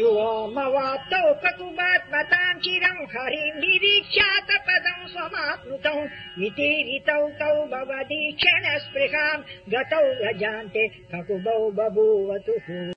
युवामवाप्तौ ककुबात् चिरम् हरिम् निरीक्षातपदम् स्वमाप्नुतौ इती ऋतौ तौ भवदीक्षण स्पृहाम् गतौ गजान्ते ककुबौ बभूवतुः।